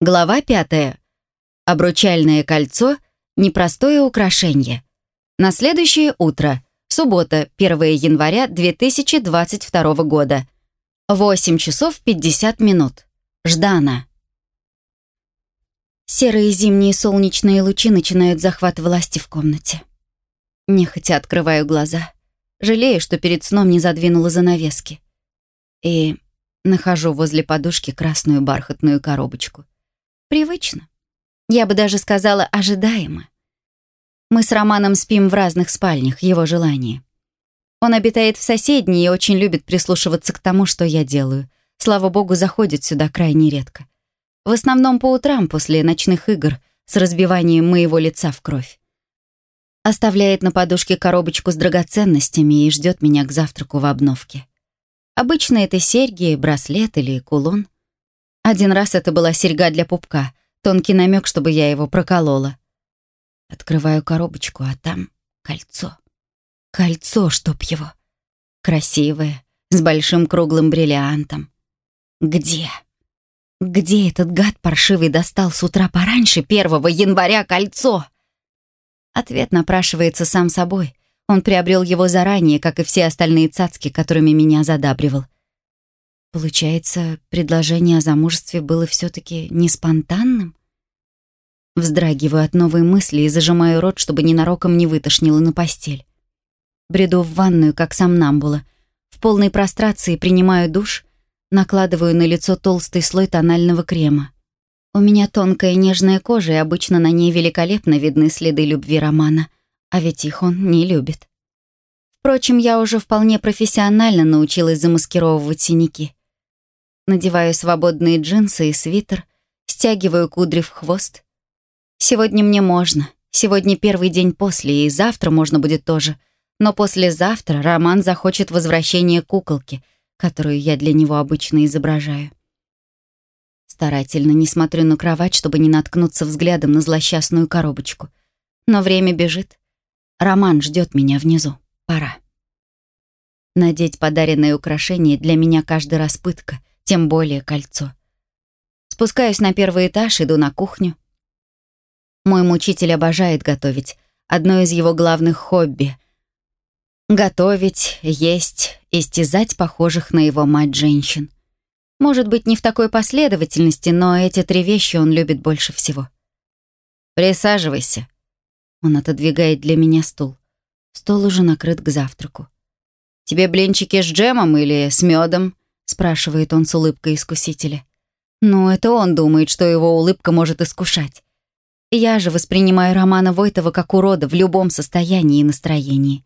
Глава пятая. Обручальное кольцо — непростое украшение. На следующее утро, суббота, 1 января 2022 года. 8 часов 50 минут. Ждана. Серые зимние солнечные лучи начинают захват власти в комнате. Нехотя открываю глаза. Жалею, что перед сном не задвинула занавески. И нахожу возле подушки красную бархатную коробочку. Привычно. Я бы даже сказала ожидаемо. Мы с Романом спим в разных спальнях, его желание. Он обитает в соседней и очень любит прислушиваться к тому, что я делаю. Слава богу, заходит сюда крайне редко. В основном по утрам после ночных игр с разбиванием моего лица в кровь. Оставляет на подушке коробочку с драгоценностями и ждет меня к завтраку в обновке. Обычно это серьги, браслет или кулон. Один раз это была серьга для пупка, тонкий намек, чтобы я его проколола. Открываю коробочку, а там кольцо. Кольцо, чтоб его. Красивое, с большим круглым бриллиантом. Где? Где этот гад паршивый достал с утра пораньше, 1 января, кольцо? Ответ напрашивается сам собой. Он приобрел его заранее, как и все остальные цацки, которыми меня задабривал. Получается, предложение о замужестве было все таки не спонтанным? Вздрагиваю от новой мысли и зажимаю рот, чтобы ненароком не вытошнило на постель. Бреду в ванную, как сам Намбула. В полной прострации принимаю душ, накладываю на лицо толстый слой тонального крема. У меня тонкая нежная кожа, и обычно на ней великолепно видны следы любви Романа, а ведь их он не любит. Впрочем, я уже вполне профессионально научилась замаскировывать синяки. Надеваю свободные джинсы и свитер, стягиваю кудри в хвост, Сегодня мне можно. Сегодня первый день после, и завтра можно будет тоже. Но послезавтра Роман захочет возвращения куколки, которую я для него обычно изображаю. Старательно не смотрю на кровать, чтобы не наткнуться взглядом на злосчастную коробочку. Но время бежит. Роман ждет меня внизу. Пора. Надеть подаренное украшение для меня каждый раз пытка, тем более кольцо. Спускаюсь на первый этаж, иду на кухню. Мой мучитель обожает готовить. Одно из его главных хобби. Готовить, есть, истязать похожих на его мать женщин. Может быть, не в такой последовательности, но эти три вещи он любит больше всего. «Присаживайся». Он отодвигает для меня стул. Стол уже накрыт к завтраку. «Тебе блинчики с джемом или с медом?» Спрашивает он с улыбкой искусителя. Ну, это он думает, что его улыбка может искушать. Я же воспринимаю Романа Войтова как урода в любом состоянии и настроении.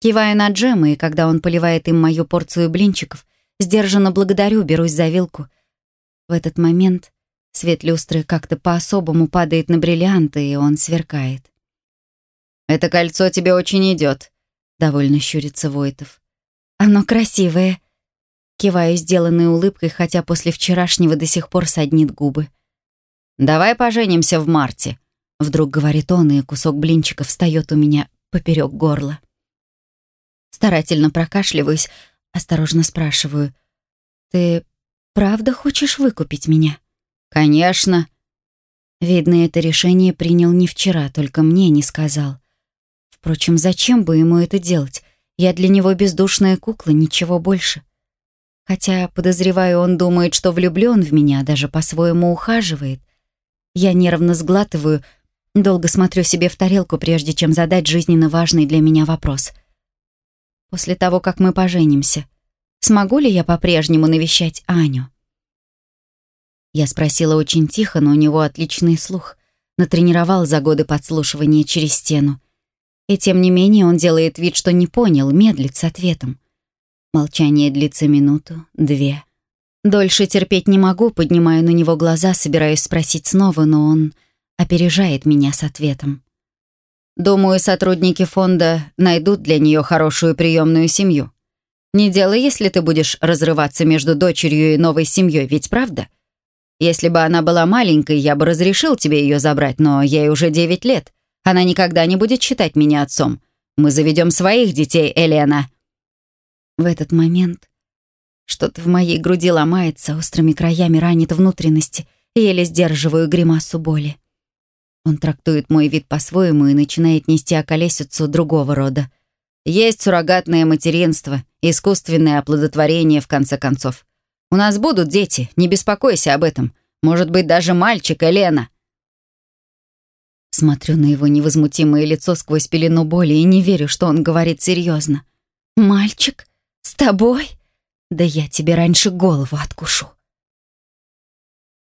Киваю на джемы, и когда он поливает им мою порцию блинчиков, сдержанно благодарю, берусь за вилку. В этот момент свет люстры как-то по-особому падает на бриллианты, и он сверкает. «Это кольцо тебе очень идет, довольно щурится Войтов. «Оно красивое», Киваю сделанной улыбкой, хотя после вчерашнего до сих пор саднит губы. «Давай поженимся в марте», — вдруг говорит он, и кусок блинчика встает у меня поперек горла. Старательно прокашливаюсь, осторожно спрашиваю. «Ты правда хочешь выкупить меня?» «Конечно». Видно, это решение принял не вчера, только мне не сказал. Впрочем, зачем бы ему это делать? Я для него бездушная кукла, ничего больше. Хотя, подозреваю, он думает, что влюблён в меня, даже по-своему ухаживает. Я нервно сглатываю, долго смотрю себе в тарелку, прежде чем задать жизненно важный для меня вопрос. После того, как мы поженимся, смогу ли я по-прежнему навещать Аню? Я спросила очень тихо, но у него отличный слух. Натренировал за годы подслушивания через стену. И тем не менее он делает вид, что не понял, медлит с ответом. Молчание длится минуту, две. Дольше терпеть не могу, поднимаю на него глаза, собираюсь спросить снова, но он опережает меня с ответом. Думаю, сотрудники фонда найдут для нее хорошую приемную семью. Не делай, если ты будешь разрываться между дочерью и новой семьей, ведь правда? Если бы она была маленькой, я бы разрешил тебе ее забрать, но ей уже 9 лет. Она никогда не будет считать меня отцом. Мы заведем своих детей, Элена. В этот момент что-то в моей груди ломается, острыми краями ранит внутренности, Еле сдерживаю гримасу боли. Он трактует мой вид по-своему и начинает нести околесицу другого рода. Есть суррогатное материнство, искусственное оплодотворение, в конце концов. У нас будут дети, не беспокойся об этом. Может быть, даже мальчик, Елена. Смотрю на его невозмутимое лицо сквозь пелену боли и не верю, что он говорит серьезно. «Мальчик? С тобой? Да я тебе раньше голову откушу».